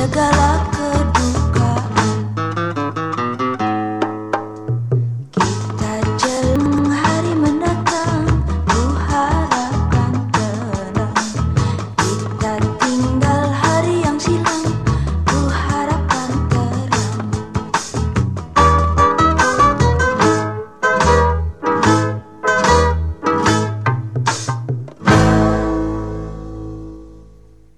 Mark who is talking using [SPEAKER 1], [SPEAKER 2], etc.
[SPEAKER 1] segala